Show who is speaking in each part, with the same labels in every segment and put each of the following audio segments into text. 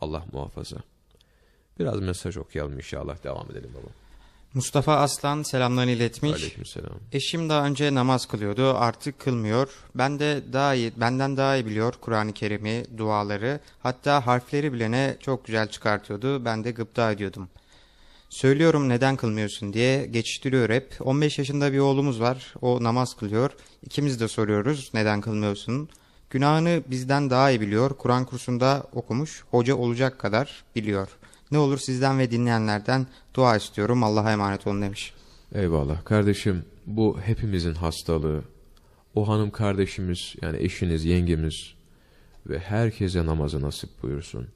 Speaker 1: Allah muhafaza. Biraz mesaj okuyalım inşallah. Devam edelim baba.
Speaker 2: Mustafa Aslan selamlarını iletmiş.
Speaker 1: Aleykümselam.
Speaker 2: Eşim daha önce namaz kılıyordu, artık kılmıyor. Ben de daha iyi, benden daha iyi biliyor Kur'an-ı Kerim'i, duaları, hatta harfleri bile ne çok güzel çıkartıyordu. Ben de gıpta ediyordum. Söylüyorum neden kılmıyorsun diye geçiştiriyor hep. 15 yaşında bir oğlumuz var. O namaz kılıyor. İkimiz de soruyoruz neden kılmıyorsun? Günahını bizden daha iyi biliyor. Kur'an kursunda okumuş. Hoca olacak kadar biliyor. Ne olur sizden ve dinleyenlerden dua istiyorum. Allah'a emanet olun demiş.
Speaker 1: Eyvallah. Kardeşim bu hepimizin hastalığı. O hanım kardeşimiz yani eşiniz, yengemiz ve herkese namazı nasip buyursun.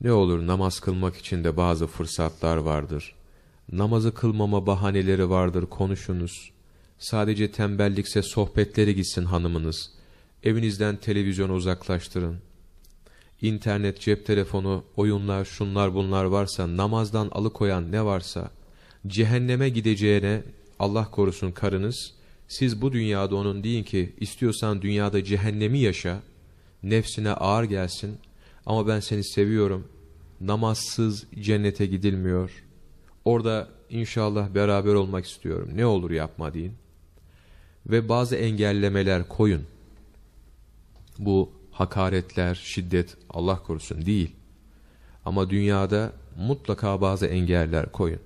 Speaker 1: Ne olur namaz kılmak için de bazı fırsatlar vardır. Namazı kılmama bahaneleri vardır konuşunuz. Sadece tembellikse sohbetleri gitsin hanımınız. Evinizden televizyonu uzaklaştırın. İnternet, cep telefonu, oyunlar, şunlar bunlar varsa, namazdan alıkoyan ne varsa, cehenneme gideceğine Allah korusun karınız, siz bu dünyada onun deyin ki istiyorsan dünyada cehennemi yaşa, nefsine ağır gelsin ama ben seni seviyorum, namazsız cennete gidilmiyor, orada inşallah beraber olmak istiyorum, ne olur yapma deyin. Ve bazı engellemeler koyun. Bu hakaretler, şiddet Allah korusun değil. Ama dünyada mutlaka bazı engeller koyun.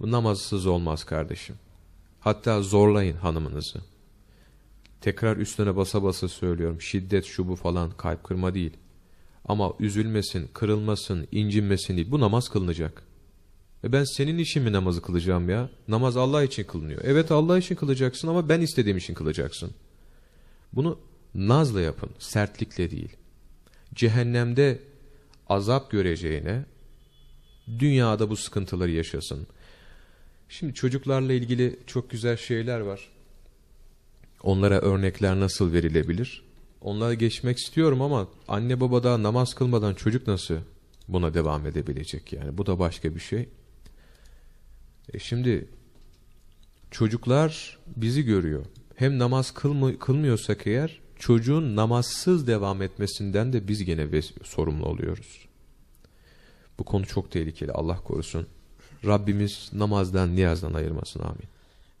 Speaker 1: Bu namazsız olmaz kardeşim. Hatta zorlayın hanımınızı. Tekrar üstüne basa basa söylüyorum. Şiddet şu bu falan kalp kırma değil. Ama üzülmesin, kırılmasın, incinmesin değil. Bu namaz kılınacak. E ben senin için mi namazı kılacağım ya? Namaz Allah için kılınıyor. Evet Allah için kılacaksın ama ben istediğim için kılacaksın. Bunu nazla yapın, sertlikle değil. Cehennemde azap göreceğine dünyada bu sıkıntıları yaşasın. Şimdi çocuklarla ilgili çok güzel şeyler var. Onlara örnekler nasıl verilebilir? Onlara geçmek istiyorum ama anne baba daha namaz kılmadan çocuk nasıl buna devam edebilecek yani? Bu da başka bir şey. E şimdi çocuklar bizi görüyor. Hem namaz kılmı, kılmıyorsak eğer çocuğun namazsız devam etmesinden de biz gene sorumlu oluyoruz. Bu konu çok tehlikeli Allah korusun. Rabbimiz namazdan niyazdan ayırmasın amin.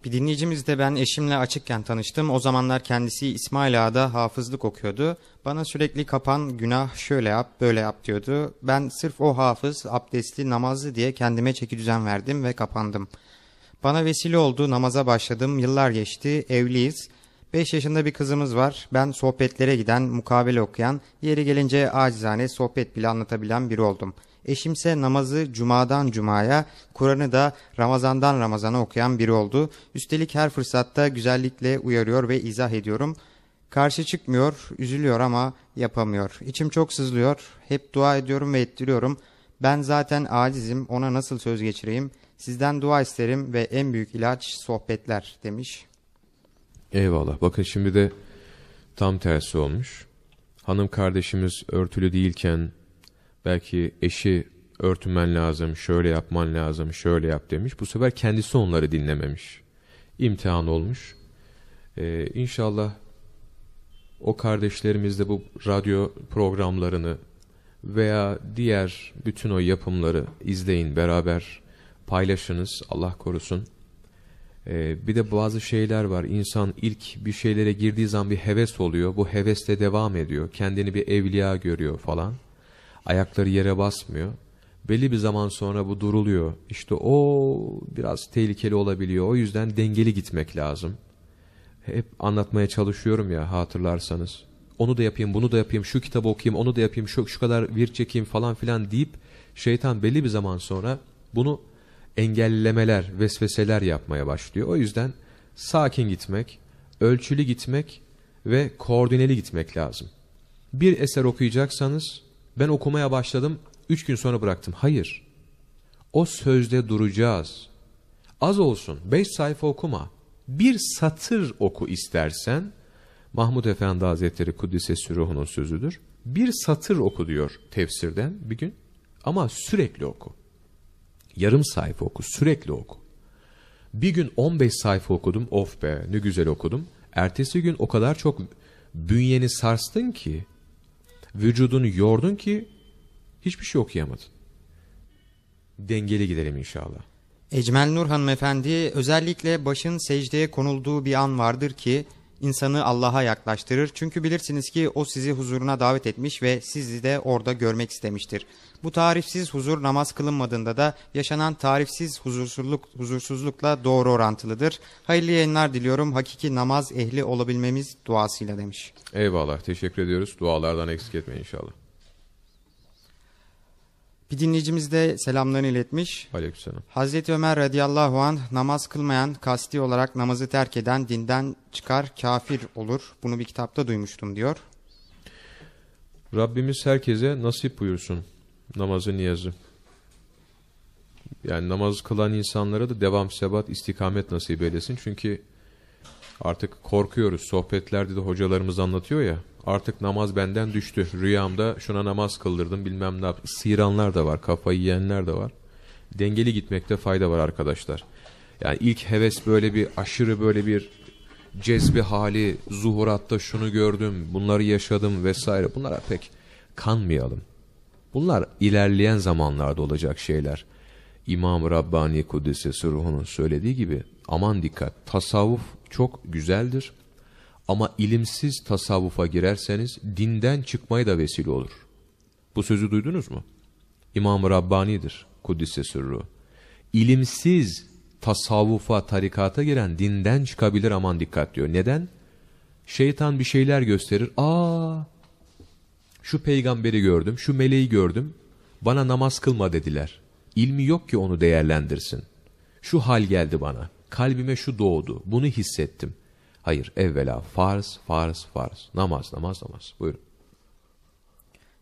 Speaker 2: Bir dinleyicimiz de ben eşimle açıkken tanıştım. O zamanlar kendisi İsmail Ağa'da hafızlık okuyordu. Bana sürekli kapan günah şöyle yap böyle yap diyordu. Ben sırf o hafız abdestli namazlı diye kendime çeki düzen verdim ve kapandım. Bana vesile oldu namaza başladım yıllar geçti evliyiz. 5 yaşında bir kızımız var. Ben sohbetlere giden, mukabele okuyan, yeri gelince acizane sohbet bile anlatabilen biri oldum. Eşimse namazı cumadan cumaya, Kur'an'ı da Ramazan'dan Ramazan'a okuyan biri oldu. Üstelik her fırsatta güzellikle uyarıyor ve izah ediyorum. Karşı çıkmıyor, üzülüyor ama yapamıyor. İçim çok sızlıyor. Hep dua ediyorum ve ettiriyorum. Ben zaten acizim, ona nasıl söz geçireyim? Sizden dua isterim ve en büyük ilaç sohbetler demiş.
Speaker 1: Eyvallah. Bakın şimdi de tam tersi olmuş. Hanım kardeşimiz örtülü değilken belki eşi örtünmen lazım, şöyle yapman lazım, şöyle yap demiş. Bu sefer kendisi onları dinlememiş. İmtihan olmuş. Ee, inşallah o kardeşlerimiz de bu radyo programlarını veya diğer bütün o yapımları izleyin, beraber paylaşınız. Allah korusun. Ee, bir de bazı şeyler var. İnsan ilk bir şeylere girdiği zaman bir heves oluyor. Bu heveste devam ediyor. Kendini bir evliya görüyor falan. Ayakları yere basmıyor. Belli bir zaman sonra bu duruluyor. İşte o biraz tehlikeli olabiliyor. O yüzden dengeli gitmek lazım. Hep anlatmaya çalışıyorum ya hatırlarsanız. Onu da yapayım, bunu da yapayım, şu kitabı okuyayım, onu da yapayım, şu, şu kadar vir çekeyim falan filan deyip şeytan belli bir zaman sonra bunu engellemeler, vesveseler yapmaya başlıyor. O yüzden sakin gitmek, ölçülü gitmek ve koordineli gitmek lazım. Bir eser okuyacaksanız ben okumaya başladım, üç gün sonra bıraktım. Hayır. O sözde duracağız. Az olsun, beş sayfa okuma. Bir satır oku istersen, Mahmud Efendi Hazretleri Kuddisesi Ruhu'nun sözüdür. Bir satır oku diyor tefsirden bir gün ama sürekli oku. Yarım sayfa oku, sürekli oku. Bir gün 15 sayfa okudum, of be ne güzel okudum. Ertesi gün o kadar çok bünyeni sarstın ki, Vücudunu yordun ki hiçbir şey okuyamadın. Dengeli gidelim inşallah.
Speaker 2: Ecmel Nur hanımefendi özellikle başın secdeye konulduğu bir an vardır ki insanı Allah'a yaklaştırır. Çünkü bilirsiniz ki o sizi huzuruna davet etmiş ve sizi de orada görmek istemiştir. Bu tarifsiz huzur namaz kılınmadığında da yaşanan tarifsiz huzursuzluk, huzursuzlukla doğru orantılıdır. Hayırlı yayınlar diliyorum. Hakiki namaz ehli olabilmemiz duasıyla demiş.
Speaker 1: Eyvallah teşekkür ediyoruz. Dualardan eksik etmeyin inşallah.
Speaker 2: Bir dinleyicimiz de selamlarını iletmiş.
Speaker 1: Aleykümselam.
Speaker 2: Hazreti Ömer radıyallahu anh namaz kılmayan, kasti olarak namazı terk eden dinden çıkar, kafir olur. Bunu bir kitapta duymuştum diyor.
Speaker 1: Rabbimiz herkese nasip buyursun namazı niyazı. Yani namaz kılan insanlara da devam sebat istikamet nasip eylesin. Çünkü artık korkuyoruz. Sohbetlerde de hocalarımız anlatıyor ya. Artık namaz benden düştü. Rüyamda şuna namaz kıldırdım bilmem ne yap. Sıyıranlar da var. Kafayı yiyenler de var. Dengeli gitmekte fayda var arkadaşlar. Yani ilk heves böyle bir aşırı böyle bir cezbi hali, zuhuratta şunu gördüm, bunları yaşadım vesaire. Bunlara pek kanmayalım. Bunlar ilerleyen zamanlarda olacak şeyler. İmam Rabbani Kuddisesi ruhunun söylediği gibi aman dikkat tasavvuf çok güzeldir ama ilimsiz tasavvufa girerseniz dinden çıkmaya da vesile olur. Bu sözü duydunuz mu? İmam Rabbani'dir Kuddisesi ruhu. İlimsiz tasavvufa, tarikata giren dinden çıkabilir aman dikkat diyor. Neden? Şeytan bir şeyler gösterir. Aa şu peygamberi gördüm, şu meleği gördüm, bana namaz kılma dediler. İlmi yok ki onu değerlendirsin. Şu hal geldi bana, kalbime şu doğdu, bunu hissettim. Hayır, evvela farz, farz, farz, namaz, namaz, namaz. Buyurun.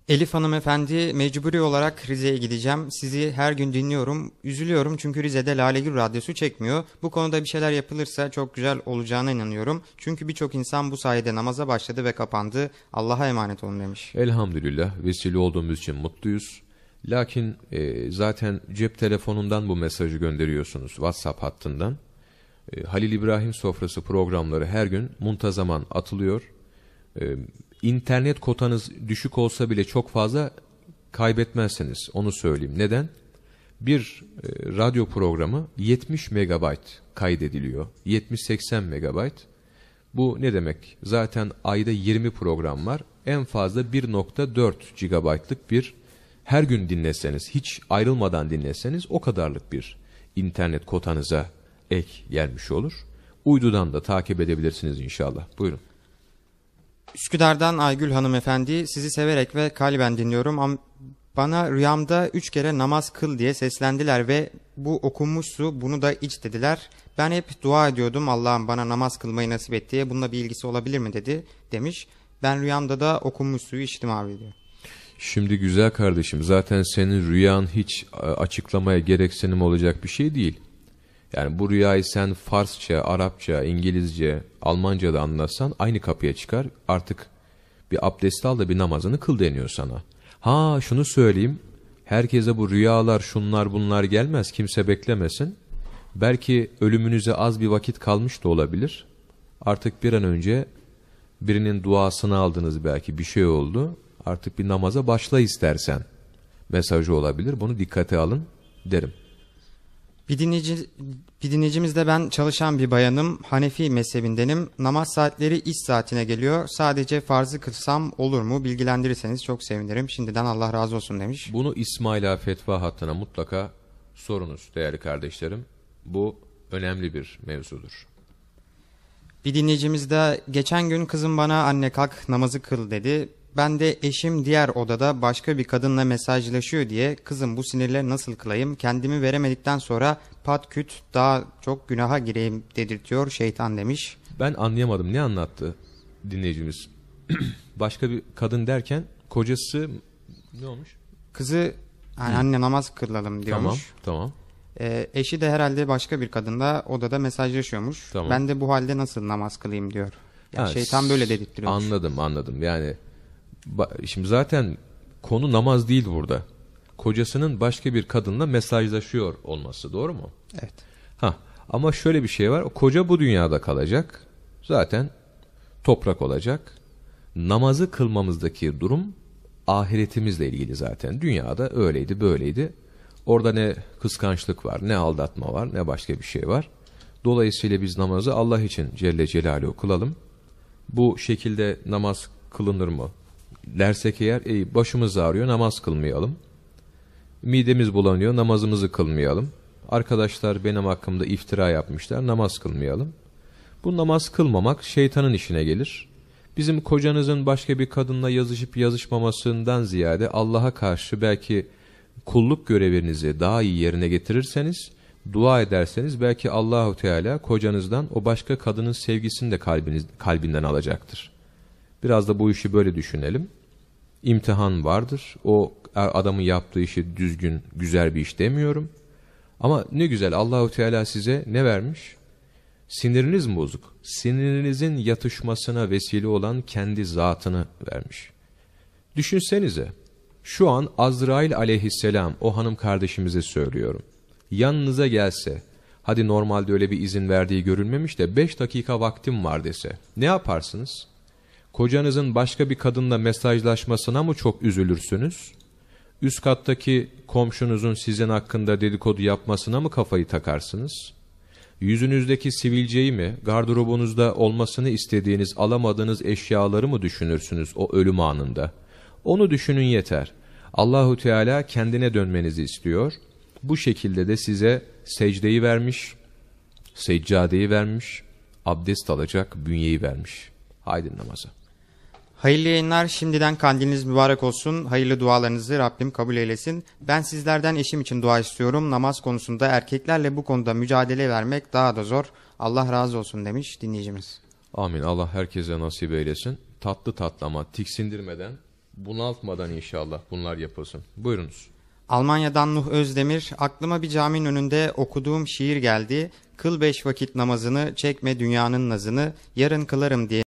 Speaker 2: Elif hanımefendi mecburi olarak Rize'ye gideceğim. Sizi her gün dinliyorum. Üzülüyorum çünkü Rize'de Lalegül Radyosu çekmiyor. Bu konuda bir şeyler yapılırsa çok güzel olacağına inanıyorum. Çünkü birçok insan bu sayede namaza başladı ve kapandı. Allah'a emanet olun demiş.
Speaker 1: Elhamdülillah vesile olduğumuz için mutluyuz. Lakin e, zaten cep telefonundan bu mesajı gönderiyorsunuz WhatsApp hattından. E, Halil İbrahim sofrası programları her gün muntazaman atılıyor. E, internet kotanız düşük olsa bile çok fazla kaybetmezsiniz. Onu söyleyeyim. Neden? Bir e, radyo programı 70 megabayt kaydediliyor. 70-80 megabayt. Bu ne demek? Zaten ayda 20 program var. En fazla 1.4 gigabaytlık bir her gün dinleseniz, hiç ayrılmadan dinleseniz o kadarlık bir internet kotanıza ek gelmiş olur. Uydudan da takip edebilirsiniz inşallah. Buyurun.
Speaker 2: Üsküdar'dan Aygül hanımefendi sizi severek ve kalben dinliyorum. Am bana rüyamda üç kere namaz kıl diye seslendiler ve bu okunmuş su bunu da iç dediler. Ben hep dua ediyordum Allah'ım bana namaz kılmayı nasip et diye bununla bir ilgisi olabilir mi dedi demiş. Ben rüyamda da okunmuş suyu içtim abi diyor.
Speaker 1: Şimdi güzel kardeşim zaten senin rüyan hiç açıklamaya gereksinim olacak bir şey değil. Yani bu rüyayı sen Farsça, Arapça, İngilizce, Almanca da anlatsan aynı kapıya çıkar. Artık bir abdest al da bir namazını kıl deniyor sana. Ha şunu söyleyeyim. Herkese bu rüyalar şunlar bunlar gelmez. Kimse beklemesin. Belki ölümünüze az bir vakit kalmış da olabilir. Artık bir an önce birinin duasını aldınız belki bir şey oldu. Artık bir namaza başla istersen mesajı olabilir. Bunu dikkate alın derim.
Speaker 2: Bir, dinleyici, bir dinleyicimiz de ben çalışan bir bayanım. Hanefi mezhebindenim. Namaz saatleri iş saatine geliyor. Sadece farzı kılsam olur mu? Bilgilendirirseniz çok sevinirim. Şimdiden Allah razı olsun demiş.
Speaker 1: Bunu İsmaila fetva hattına mutlaka sorunuz değerli kardeşlerim. Bu önemli bir mevzudur.
Speaker 2: Bir dinleyicimiz de geçen gün kızım bana anne kalk namazı kıl dedi. Ben de eşim diğer odada başka bir kadınla mesajlaşıyor diye kızım bu sinirleri nasıl kılayım kendimi veremedikten sonra pat küt daha çok günaha gireyim dedirtiyor şeytan demiş.
Speaker 1: Ben anlayamadım ne anlattı dinleyicimiz. başka bir kadın derken kocası ne olmuş?
Speaker 2: Kızı yani anne namaz kılalım diyormuş.
Speaker 1: Tamam tamam.
Speaker 2: Ee, eşi de herhalde başka bir kadınla odada mesajlaşıyormuş.
Speaker 1: Tamam.
Speaker 2: Ben de bu halde nasıl namaz kılayım diyor. Yani
Speaker 1: Ha,
Speaker 2: şeytan böyle dedirtiyormuş.
Speaker 1: Anladım anladım yani şimdi zaten konu namaz değil burada. Kocasının başka bir kadınla mesajlaşıyor olması doğru mu?
Speaker 2: Evet.
Speaker 1: Ha ama şöyle bir şey var. O koca bu dünyada kalacak. Zaten toprak olacak. Namazı kılmamızdaki durum ahiretimizle ilgili zaten. Dünyada öyleydi böyleydi. Orada ne kıskançlık var, ne aldatma var, ne başka bir şey var. Dolayısıyla biz namazı Allah için Celle Celaluhu kılalım. Bu şekilde namaz kılınır mı? Dersek eğer ey başımız ağrıyor namaz kılmayalım. Midemiz bulanıyor namazımızı kılmayalım. Arkadaşlar benim hakkımda iftira yapmışlar namaz kılmayalım. Bu namaz kılmamak şeytanın işine gelir. Bizim kocanızın başka bir kadınla yazışıp yazışmamasından ziyade Allah'a karşı belki kulluk görevinizi daha iyi yerine getirirseniz, dua ederseniz belki Allahu Teala kocanızdan o başka kadının sevgisini de kalbiniz, kalbinden alacaktır. Biraz da bu işi böyle düşünelim. İmtihan vardır. O adamın yaptığı işi düzgün, güzel bir iş demiyorum. Ama ne güzel Allahu Teala size ne vermiş? Siniriniz mi bozuk? Sinirinizin yatışmasına vesile olan kendi zatını vermiş. Düşünsenize, şu an Azrail aleyhisselam o hanım kardeşimize söylüyorum. Yanınıza gelse, hadi normalde öyle bir izin verdiği görülmemiş de 5 dakika vaktim var dese, ne yaparsınız? Kocanızın başka bir kadınla mesajlaşmasına mı çok üzülürsünüz? Üst kattaki komşunuzun sizin hakkında dedikodu yapmasına mı kafayı takarsınız? Yüzünüzdeki sivilceyi mi, gardırobunuzda olmasını istediğiniz, alamadığınız eşyaları mı düşünürsünüz o ölüm anında? Onu düşünün yeter. Allahu Teala kendine dönmenizi istiyor. Bu şekilde de size secdeyi vermiş, seccadeyi vermiş, abdest alacak bünyeyi vermiş. Haydi namaza.
Speaker 2: Hayırlı yayınlar. Şimdiden kandiliniz mübarek olsun. Hayırlı dualarınızı Rabbim kabul eylesin. Ben sizlerden eşim için dua istiyorum. Namaz konusunda erkeklerle bu konuda mücadele vermek daha da zor. Allah razı olsun demiş dinleyicimiz.
Speaker 1: Amin. Allah herkese nasip eylesin. Tatlı tatlı ama tiksindirmeden, bunaltmadan inşallah bunlar yapılsın. Buyurunuz.
Speaker 2: Almanya'dan Nuh Özdemir, aklıma bir caminin önünde okuduğum şiir geldi. Kıl beş vakit namazını, çekme dünyanın nazını, yarın kılarım diye